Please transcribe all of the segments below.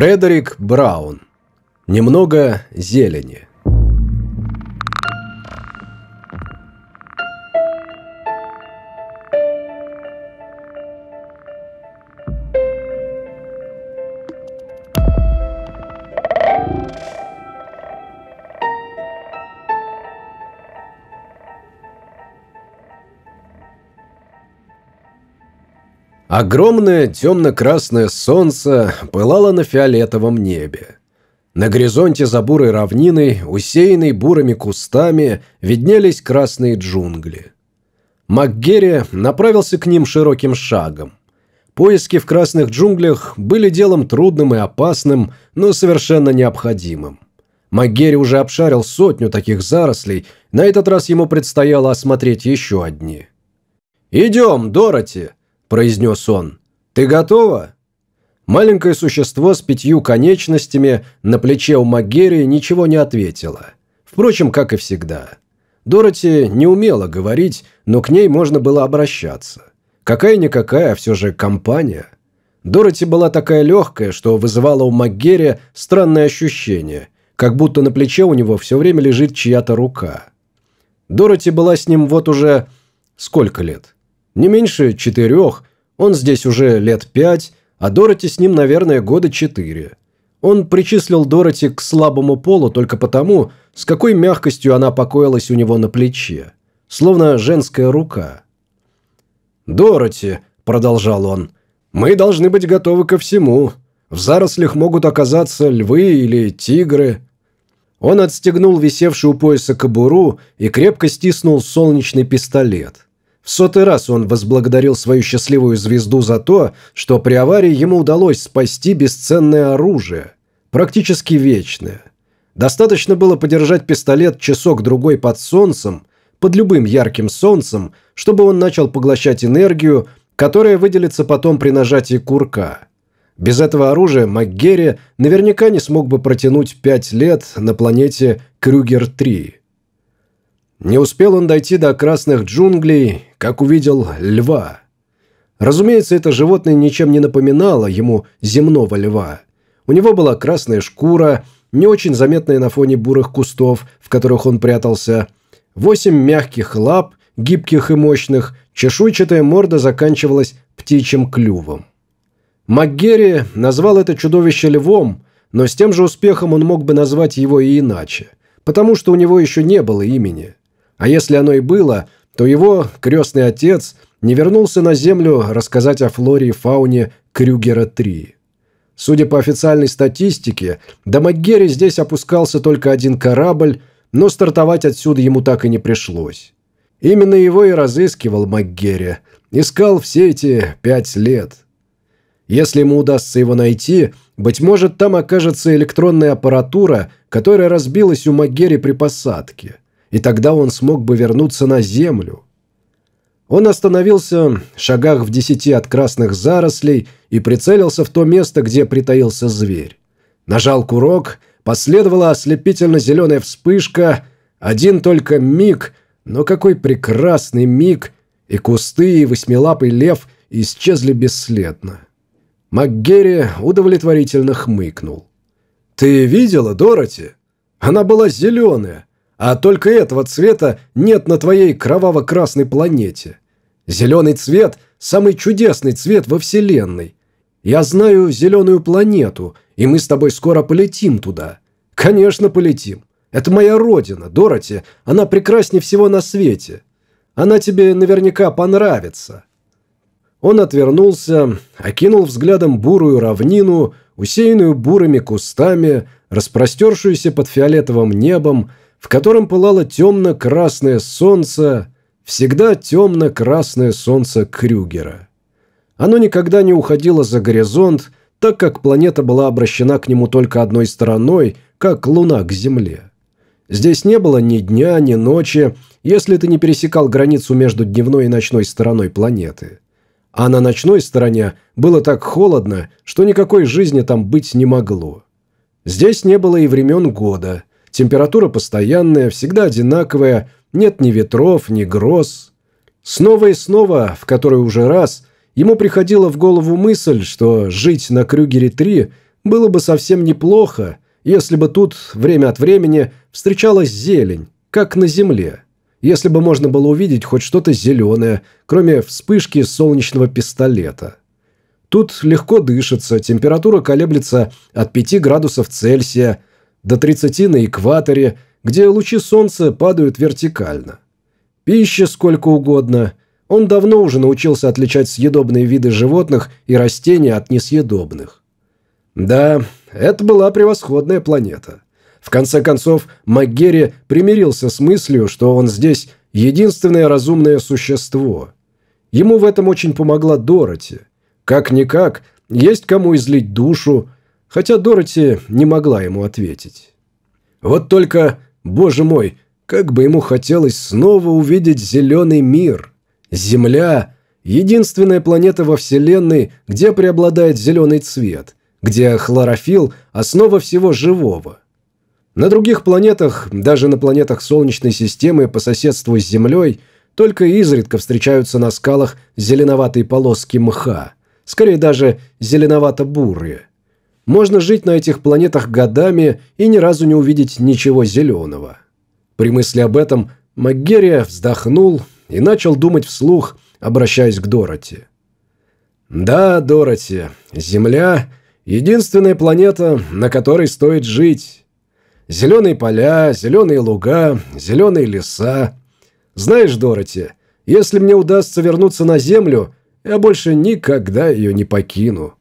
Фредерик Браун. Немного зелени. Огромное темно-красное солнце пылало на фиолетовом небе. На горизонте за бурой равниной, усеянной бурыми кустами, виднелись красные джунгли. МакГерри направился к ним широким шагом. Поиски в красных джунглях были делом трудным и опасным, но совершенно необходимым. МакГерри уже обшарил сотню таких зарослей, на этот раз ему предстояло осмотреть еще одни. «Идем, Дороти!» Произнес он. «Ты готова?» Маленькое существо с пятью конечностями на плече у Магерии ничего не ответило. Впрочем, как и всегда. Дороти не умела говорить, но к ней можно было обращаться. Какая-никакая, а все же компания. Дороти была такая легкая, что вызывала у МакГерри странное ощущение, как будто на плече у него все время лежит чья-то рука. Дороти была с ним вот уже сколько лет? Не меньше четырех, он здесь уже лет пять, а Дороти с ним, наверное, года четыре. Он причислил Дороти к слабому полу только потому, с какой мягкостью она покоилась у него на плече. Словно женская рука. «Дороти», – продолжал он, – «мы должны быть готовы ко всему. В зарослях могут оказаться львы или тигры». Он отстегнул висевший у пояса кобуру и крепко стиснул солнечный пистолет. В сотый раз он возблагодарил свою счастливую звезду за то, что при аварии ему удалось спасти бесценное оружие, практически вечное. Достаточно было подержать пистолет часок-другой под солнцем, под любым ярким солнцем, чтобы он начал поглощать энергию, которая выделится потом при нажатии курка. Без этого оружия МакГерри наверняка не смог бы протянуть пять лет на планете Крюгер-3. Не успел он дойти до красных джунглей, как увидел льва. Разумеется, это животное ничем не напоминало ему земного льва. У него была красная шкура, не очень заметная на фоне бурых кустов, в которых он прятался, восемь мягких лап, гибких и мощных, чешуйчатая морда заканчивалась птичьим клювом. МакГерри назвал это чудовище львом, но с тем же успехом он мог бы назвать его и иначе, потому что у него еще не было имени – а если оно и было, то его крестный отец не вернулся на Землю рассказать о флоре и фауне Крюгера-3. Судя по официальной статистике, до Макгерри здесь опускался только один корабль, но стартовать отсюда ему так и не пришлось. Именно его и разыскивал МакГерри. Искал все эти пять лет. Если ему удастся его найти, быть может, там окажется электронная аппаратура, которая разбилась у МакГерри при посадке и тогда он смог бы вернуться на землю. Он остановился в шагах в десяти от красных зарослей и прицелился в то место, где притаился зверь. Нажал курок, последовала ослепительно-зеленая вспышка, один только миг, но какой прекрасный миг, и кусты, и восьмилапый лев исчезли бесследно. МакГерри удовлетворительно хмыкнул. «Ты видела, Дороти? Она была зеленая, а только этого цвета нет на твоей кроваво-красной планете. Зеленый цвет – самый чудесный цвет во Вселенной. Я знаю зеленую планету, и мы с тобой скоро полетим туда. Конечно, полетим. Это моя родина, Дороти. Она прекраснее всего на свете. Она тебе наверняка понравится». Он отвернулся, окинул взглядом бурую равнину, усеянную бурыми кустами, распростершуюся под фиолетовым небом, в котором пылало темно-красное солнце, всегда темно-красное солнце Крюгера. Оно никогда не уходило за горизонт, так как планета была обращена к нему только одной стороной, как Луна к Земле. Здесь не было ни дня, ни ночи, если ты не пересекал границу между дневной и ночной стороной планеты. А на ночной стороне было так холодно, что никакой жизни там быть не могло. Здесь не было и времен года – Температура постоянная, всегда одинаковая, нет ни ветров, ни гроз. Снова и снова, в который уже раз, ему приходила в голову мысль, что жить на Крюгере-3 Было бы совсем неплохо, если бы тут время от времени встречалась зелень, как на земле. Если бы можно было увидеть хоть что-то зеленое, кроме вспышки солнечного пистолета. Тут легко дышится, температура колеблется от 5 градусов Цельсия до 30 на экваторе, где лучи солнца падают вертикально. Пища сколько угодно. Он давно уже научился отличать съедобные виды животных и растения от несъедобных. Да, это была превосходная планета. В конце концов, МакГерри примирился с мыслью, что он здесь единственное разумное существо. Ему в этом очень помогла Дороти. Как-никак, есть кому излить душу, хотя Дороти не могла ему ответить. Вот только, боже мой, как бы ему хотелось снова увидеть зеленый мир. Земля – единственная планета во Вселенной, где преобладает зеленый цвет, где хлорофилл – основа всего живого. На других планетах, даже на планетах Солнечной системы по соседству с Землей, только изредка встречаются на скалах зеленоватые полоски мха, скорее даже зеленовато-бурые. Можно жить на этих планетах годами и ни разу не увидеть ничего зеленого. При мысли об этом МакГерри вздохнул и начал думать вслух, обращаясь к Дороти. «Да, Дороти, Земля – единственная планета, на которой стоит жить». Зеленые поля, зеленые луга, зеленые леса. Знаешь, Дороти, если мне удастся вернуться на землю, я больше никогда ее не покину.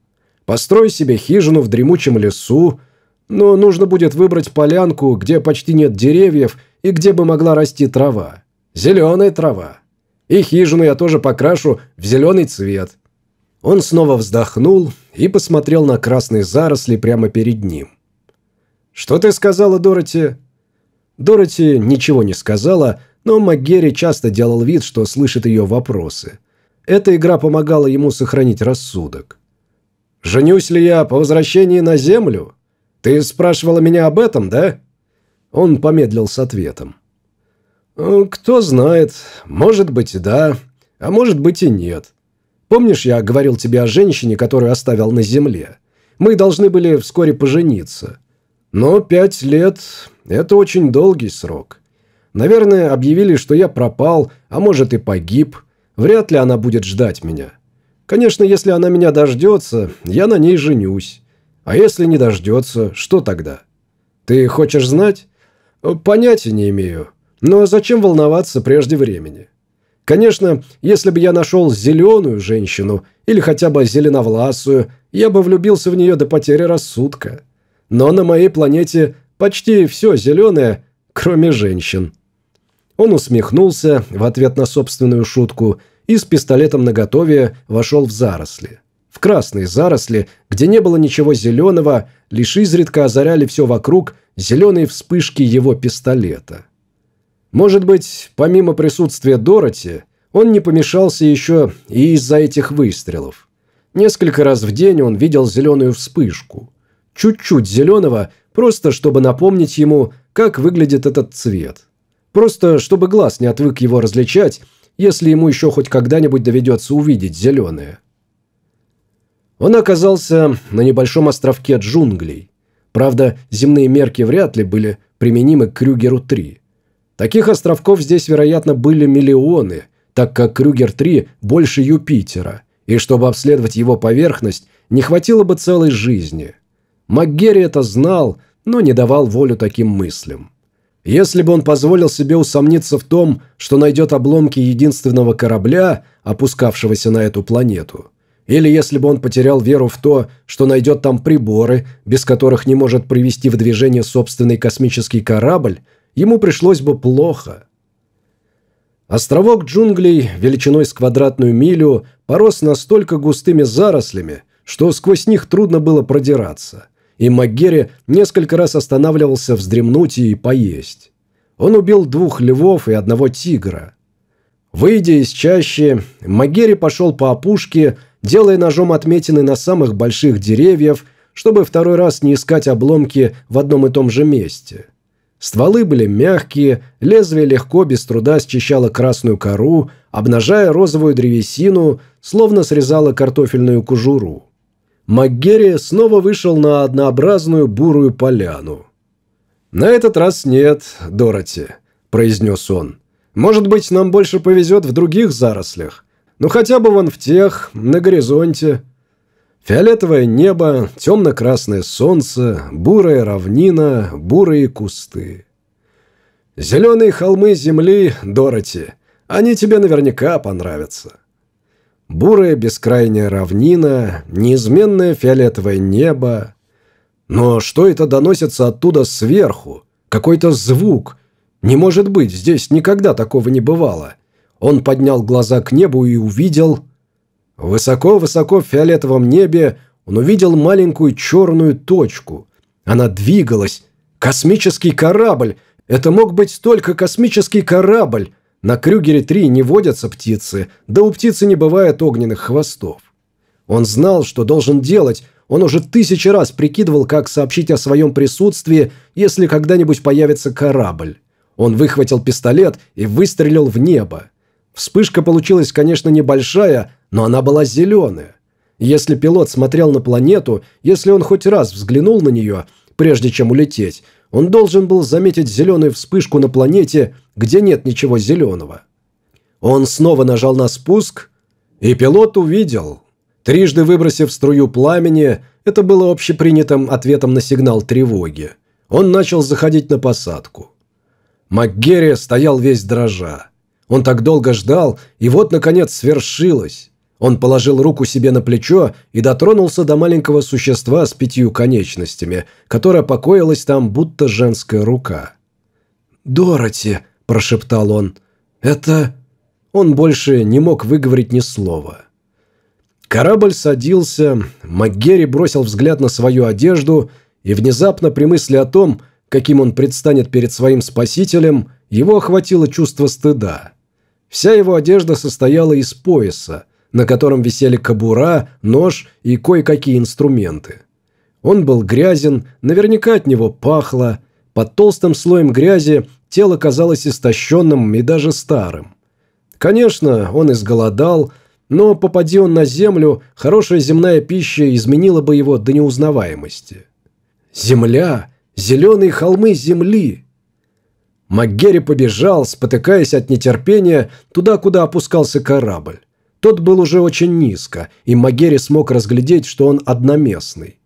Построй себе хижину в дремучем лесу, но нужно будет выбрать полянку, где почти нет деревьев и где бы могла расти трава. Зеленая трава. И хижину я тоже покрашу в зеленый цвет. Он снова вздохнул и посмотрел на красные заросли прямо перед ним. «Что ты сказала, Дороти?» Дороти ничего не сказала, но МакГерри часто делал вид, что слышит ее вопросы. Эта игра помогала ему сохранить рассудок. «Женюсь ли я по возвращении на Землю? Ты спрашивала меня об этом, да?» Он помедлил с ответом. «Э, «Кто знает. Может быть, да. А может быть и нет. Помнишь, я говорил тебе о женщине, которую оставил на Земле? Мы должны были вскоре пожениться. Но пять лет – это очень долгий срок. Наверное, объявили, что я пропал, а может и погиб. Вряд ли она будет ждать меня. Конечно, если она меня дождется, я на ней женюсь. А если не дождется, что тогда? Ты хочешь знать? Понятия не имею. Но зачем волноваться прежде времени? Конечно, если бы я нашел зеленую женщину или хотя бы зеленовласую, я бы влюбился в нее до потери рассудка. Но на моей планете почти все зеленое, кроме женщин». Он усмехнулся в ответ на собственную шутку и с пистолетом наготове вошел в заросли. В красные заросли, где не было ничего зеленого, лишь изредка озаряли все вокруг зеленые вспышки его пистолета. Может быть, помимо присутствия Дороти, он не помешался еще и из-за этих выстрелов. Несколько раз в день он видел зеленую вспышку чуть-чуть зеленого, просто чтобы напомнить ему, как выглядит этот цвет. Просто чтобы глаз не отвык его различать, если ему еще хоть когда-нибудь доведется увидеть зеленое. Он оказался на небольшом островке джунглей. Правда, земные мерки вряд ли были применимы к Крюгеру-3. Таких островков здесь, вероятно, были миллионы, так как Крюгер-3 больше Юпитера, и чтобы обследовать его поверхность, не хватило бы целой жизни. МакГерри это знал, но не давал волю таким мыслям. Если бы он позволил себе усомниться в том, что найдет обломки единственного корабля, опускавшегося на эту планету, или если бы он потерял веру в то, что найдет там приборы, без которых не может привести в движение собственный космический корабль, ему пришлось бы плохо. Островок джунглей величиной с квадратную милю порос настолько густыми зарослями, что сквозь них трудно было продираться – и МакГерри несколько раз останавливался вздремнуть и поесть. Он убил двух львов и одного тигра. Выйдя из чащи, МакГерри пошел по опушке, делая ножом отметины на самых больших деревьев, чтобы второй раз не искать обломки в одном и том же месте. Стволы были мягкие, лезвие легко, без труда счищало красную кору, обнажая розовую древесину, словно срезало картофельную кожуру. МакГерри снова вышел на однообразную бурую поляну. «На этот раз нет, Дороти», – произнес он. «Может быть, нам больше повезет в других зарослях. Ну, хотя бы вон в тех, на горизонте». Фиолетовое небо, темно-красное солнце, бурая равнина, бурые кусты. Зеленые холмы земли, Дороти, они тебе наверняка понравятся. Бурая бескрайняя равнина, неизменное фиолетовое небо. Но что это доносится оттуда сверху? Какой-то звук. Не может быть, здесь никогда такого не бывало. Он поднял глаза к небу и увидел... Высоко-высоко в фиолетовом небе он увидел маленькую черную точку. Она двигалась. Космический корабль. Это мог быть только космический корабль. На Крюгере-3 не водятся птицы, да у птицы не бывает огненных хвостов. Он знал, что должен делать, он уже тысячи раз прикидывал, как сообщить о своем присутствии, если когда-нибудь появится корабль. Он выхватил пистолет и выстрелил в небо. Вспышка получилась, конечно, небольшая, но она была зеленая. Если пилот смотрел на планету, если он хоть раз взглянул на нее, прежде чем улететь, он должен был заметить зеленую вспышку на планете, где нет ничего зеленого. Он снова нажал на спуск, и пилот увидел. Трижды выбросив струю пламени, это было общепринятым ответом на сигнал тревоги. Он начал заходить на посадку. МакГерри стоял весь дрожа. Он так долго ждал, и вот, наконец, свершилось. Он положил руку себе на плечо и дотронулся до маленького существа с пятью конечностями, которая покоилась там, будто женская рука. «Дороти!» – прошептал он. «Это...» Он больше не мог выговорить ни слова. Корабль садился, МакГерри бросил взгляд на свою одежду, и внезапно при мысли о том, каким он предстанет перед своим спасителем, его охватило чувство стыда. Вся его одежда состояла из пояса, на котором висели кобура, нож и кое-какие инструменты. Он был грязен, наверняка от него пахло. Под толстым слоем грязи тело казалось истощенным и даже старым. Конечно, он изголодал, но, попади он на землю, хорошая земная пища изменила бы его до неузнаваемости. Земля, зеленые холмы земли. МакГерри побежал, спотыкаясь от нетерпения, туда, куда опускался корабль. Тот был уже очень низко, и Магери смог разглядеть, что он одноместный.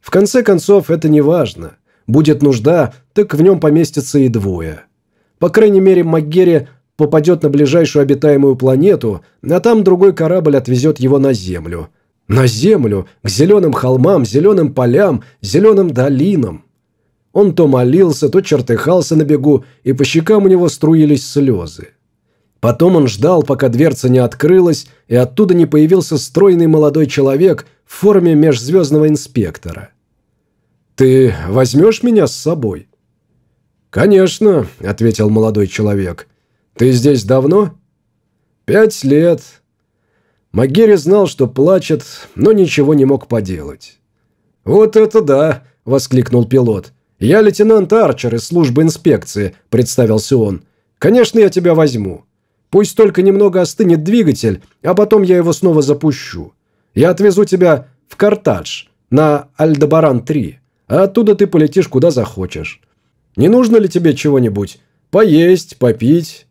В конце концов, это не важно. Будет нужда, так в нем поместится и двое. По крайней мере, Магери попадет на ближайшую обитаемую планету, а там другой корабль отвезет его на Землю. На Землю, к зеленым холмам, зеленым полям, зеленым долинам. Он то молился, то чертыхался на бегу, и по щекам у него струились слезы. Потом он ждал, пока дверца не открылась, и оттуда не появился стройный молодой человек в форме межзвездного инспектора. «Ты возьмешь меня с собой?» «Конечно», — ответил молодой человек. «Ты здесь давно?» «Пять лет». Магери знал, что плачет, но ничего не мог поделать. «Вот это да!» – воскликнул пилот. «Я лейтенант Арчер из службы инспекции», – представился он. «Конечно, я тебя возьму. Пусть только немного остынет двигатель, а потом я его снова запущу. Я отвезу тебя в Картадж на Альдебаран-3, а оттуда ты полетишь куда захочешь. Не нужно ли тебе чего-нибудь? Поесть, попить?»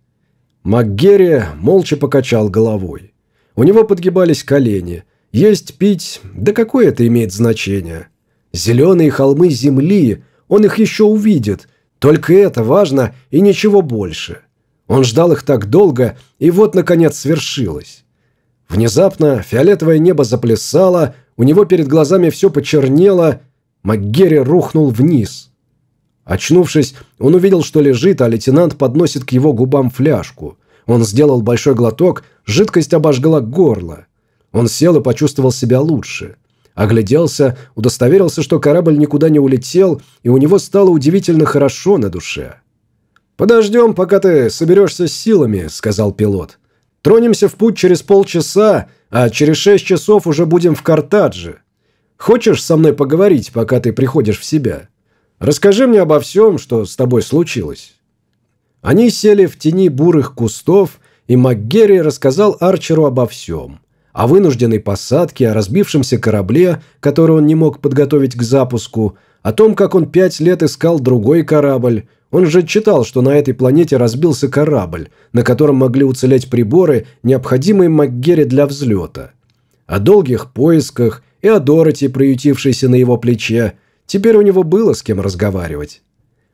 МакГерри молча покачал головой. У него подгибались колени. Есть, пить, да какое это имеет значение? Зеленые холмы земли, он их еще увидит. Только это важно и ничего больше. Он ждал их так долго, и вот, наконец, свершилось. Внезапно фиолетовое небо заплясало, у него перед глазами все почернело, МакГерри рухнул вниз. Очнувшись, он увидел, что лежит, а лейтенант подносит к его губам фляжку. Он сделал большой глоток, жидкость обожгла горло. Он сел и почувствовал себя лучше. Огляделся, удостоверился, что корабль никуда не улетел, и у него стало удивительно хорошо на душе. «Подождем, пока ты соберешься с силами», — сказал пилот. «Тронемся в путь через полчаса, а через шесть часов уже будем в Картадже. Хочешь со мной поговорить, пока ты приходишь в себя? Расскажи мне обо всем, что с тобой случилось». Они сели в тени бурых кустов, и МакГерри рассказал Арчеру обо всем. о вынужденной посадке, о разбившемся корабле, который он не мог подготовить к запуску, о том, как он пять лет искал другой корабль. Он же читал, что на этой планете разбился корабль, на котором могли уцелеть приборы, необходимые МакГерри для взлета. О долгих поисках и о Дороти, приютившейся на его плече. Теперь у него было с кем разговаривать.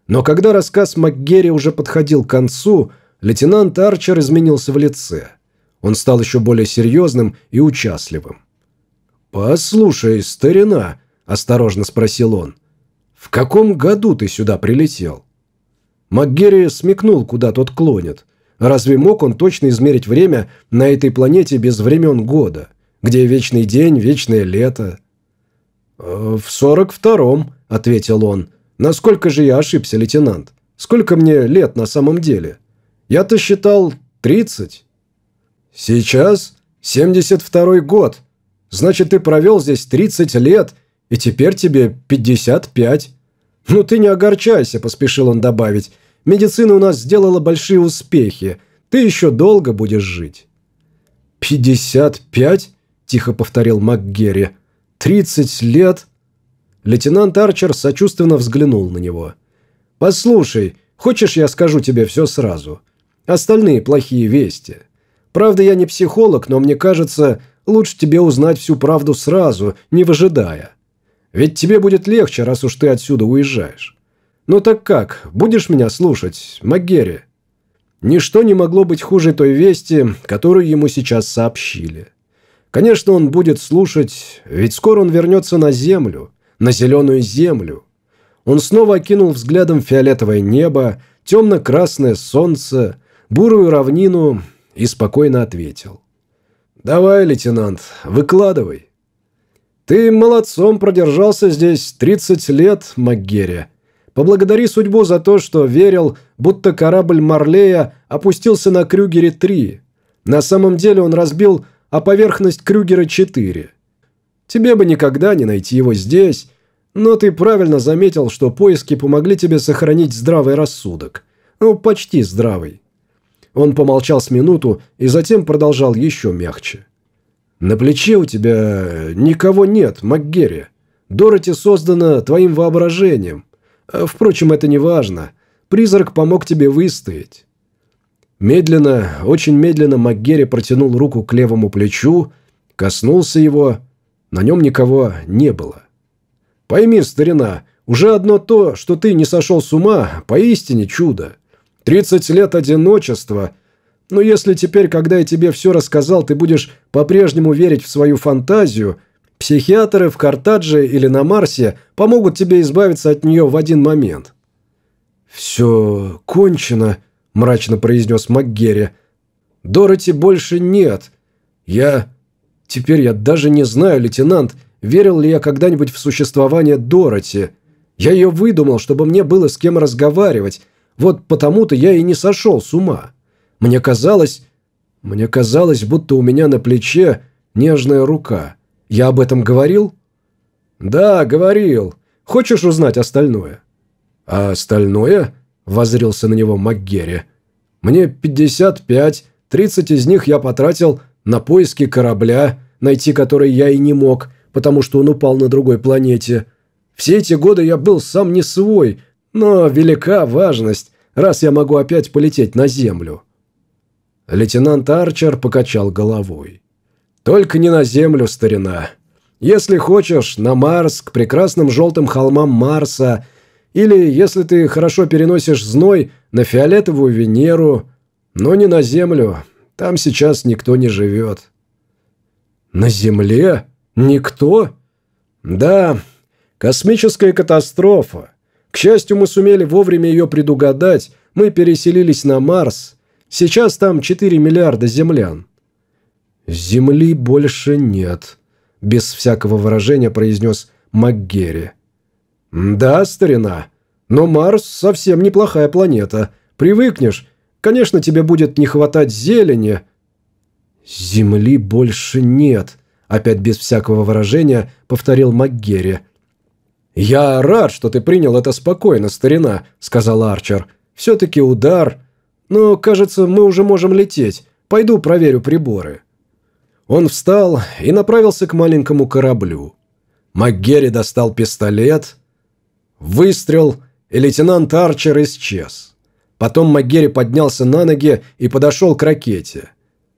Но когда рассказ МакГерри уже подходил к концу, лейтенант Арчер изменился в лице. Он стал еще более серьезным и участливым. «Послушай, старина», – осторожно спросил он, – «в каком году ты сюда прилетел?» МакГерри смекнул, куда тот клонит. Разве мог он точно измерить время на этой планете без времен года, где вечный день, вечное лето? «Э, «В сорок втором», – ответил он. Насколько же я ошибся, лейтенант? Сколько мне лет на самом деле? Я-то считал тридцать. Сейчас семьдесят второй год. Значит, ты провел здесь тридцать лет, и теперь тебе пятьдесят пять. Ну ты не огорчайся, поспешил он добавить. Медицина у нас сделала большие успехи. Ты еще долго будешь жить. «Пятьдесят пять?» – тихо повторил МакГерри. «Тридцать лет?» Лейтенант Арчер сочувственно взглянул на него. «Послушай, хочешь я скажу тебе все сразу? Остальные плохие вести. Правда, я не психолог, но мне кажется, лучше тебе узнать всю правду сразу, не выжидая. Ведь тебе будет легче, раз уж ты отсюда уезжаешь. Ну так как, будешь меня слушать, МакГерри?» Ничто не могло быть хуже той вести, которую ему сейчас сообщили. Конечно, он будет слушать, ведь скоро он вернется на Землю – на зеленую землю. Он снова окинул взглядом фиолетовое небо, темно-красное солнце, бурую равнину и спокойно ответил. «Давай, лейтенант, выкладывай». «Ты молодцом продержался здесь 30 лет, МакГерри. Поблагодари судьбу за то, что верил, будто корабль Марлея опустился на Крюгере-3. На самом деле он разбил о поверхность Крюгера-4. Тебе бы никогда не найти его здесь, но ты правильно заметил, что поиски помогли тебе сохранить здравый рассудок. Ну, почти здравый. Он помолчал с минуту и затем продолжал еще мягче. На плече у тебя никого нет, МакГерри. Дороти создана твоим воображением. А, впрочем, это не важно. Призрак помог тебе выстоять. Медленно, очень медленно МакГерри протянул руку к левому плечу, коснулся его. На нем никого не было. Пойми, старина, уже одно то, что ты не сошел с ума, поистине чудо. Тридцать лет одиночества. Но если теперь, когда я тебе все рассказал, ты будешь по-прежнему верить в свою фантазию, психиатры в Картадже или на Марсе помогут тебе избавиться от нее в один момент». «Все кончено», – мрачно произнес МакГерри. «Дороти больше нет. Я... Теперь я даже не знаю, лейтенант, верил ли я когда-нибудь в существование Дороти. Я ее выдумал, чтобы мне было с кем разговаривать. Вот потому-то я и не сошел с ума. Мне казалось... Мне казалось, будто у меня на плече нежная рука. Я об этом говорил? Да, говорил. Хочешь узнать остальное? А остальное? Возрился на него МакГерри. Мне 55, 30 из них я потратил на поиски корабля, найти который я и не мог – потому что он упал на другой планете. Все эти годы я был сам не свой, но велика важность, раз я могу опять полететь на Землю». Лейтенант Арчер покачал головой. «Только не на Землю, старина. Если хочешь, на Марс, к прекрасным желтым холмам Марса, или, если ты хорошо переносишь зной, на фиолетовую Венеру, но не на Землю, там сейчас никто не живет». «На Земле?» Никто? Да, космическая катастрофа. К счастью, мы сумели вовремя ее предугадать. Мы переселились на Марс. Сейчас там 4 миллиарда землян. Земли больше нет, без всякого выражения произнес МакГерри. Да, старина, но Марс совсем неплохая планета. Привыкнешь. Конечно, тебе будет не хватать зелени. Земли больше нет, Опять без всякого выражения повторил МакГерри. «Я рад, что ты принял это спокойно, старина», — сказал Арчер. «Все-таки удар. Но, кажется, мы уже можем лететь. Пойду проверю приборы». Он встал и направился к маленькому кораблю. МакГерри достал пистолет. Выстрел, и лейтенант Арчер исчез. Потом МакГерри поднялся на ноги и подошел к ракете.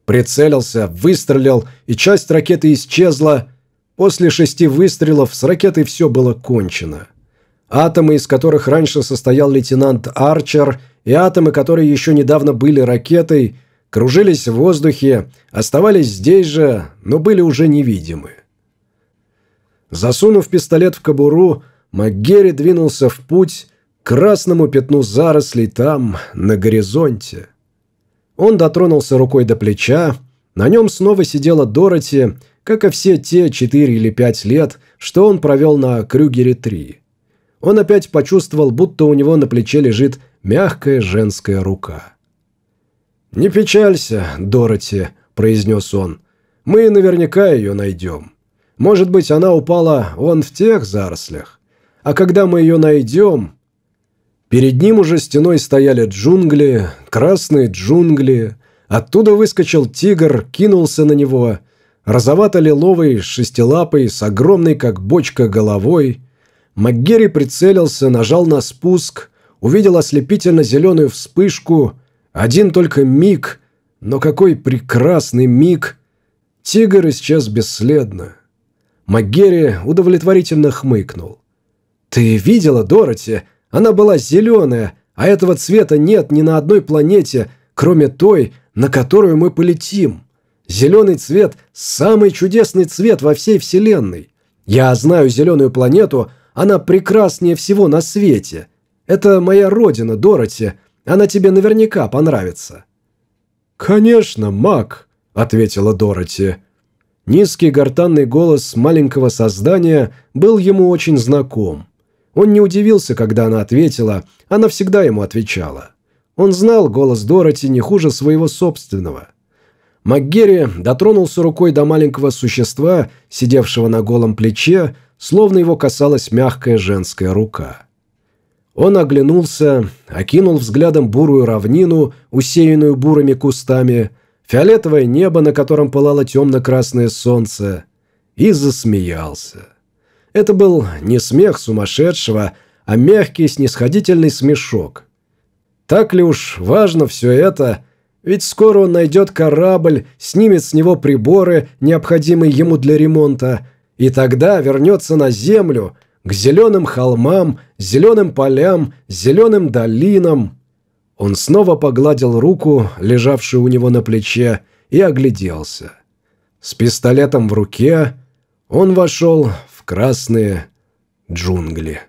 Прицелился, выстрелил, и часть ракеты исчезла. После шести выстрелов с ракетой все было кончено. Атомы, из которых раньше состоял лейтенант Арчер, и атомы, которые еще недавно были ракетой, кружились в воздухе, оставались здесь же, но были уже невидимы. Засунув пистолет в кобуру, МакГерри двинулся в путь к красному пятну зарослей там, на горизонте. Он дотронулся рукой до плеча, на нем снова сидела Дороти, как и все те четыре или пять лет, что он провел на Крюгере-3. Он опять почувствовал, будто у него на плече лежит мягкая женская рука. «Не печалься, Дороти», – произнес он. «Мы наверняка ее найдем. Может быть, она упала вон в тех зарослях. А когда мы ее найдем...» Перед ним уже стеной стояли джунгли, красные джунгли. Оттуда выскочил тигр, кинулся на него. Розовато-лиловый, шестилапый, с огромной, как бочка, головой. МакГерри прицелился, нажал на спуск, увидел ослепительно-зеленую вспышку – один только миг, но какой прекрасный миг! Тигр исчез бесследно. МакГерри удовлетворительно хмыкнул. «Ты видела, Дороти? Она была зеленая, а этого цвета нет ни на одной планете, кроме той, на которую мы полетим. Зеленый цвет – самый чудесный цвет во всей Вселенной. Я знаю зеленую планету, она прекраснее всего на свете. Это моя родина, Дороти, она тебе наверняка понравится». «Конечно, Мак», — ответила Дороти. Низкий гортанный голос маленького создания был ему очень знаком. Он не удивился, когда она ответила, она всегда ему отвечала. Он знал голос Дороти не хуже своего собственного. МакГерри дотронулся рукой до маленького существа, сидевшего на голом плече, словно его касалась мягкая женская рука. Он оглянулся, окинул взглядом бурую равнину, усеянную бурыми кустами, фиолетовое небо, на котором пылало темно-красное солнце, и засмеялся. Это был не смех сумасшедшего, а мягкий снисходительный смешок. Так ли уж важно все это, ведь скоро он найдет корабль, снимет с него приборы, необходимые ему для ремонта, и тогда вернется на землю – к зеленым холмам, зеленым полям, зеленым долинам. Он снова погладил руку, лежавшую у него на плече, и огляделся. С пистолетом в руке он вошел в красные джунгли.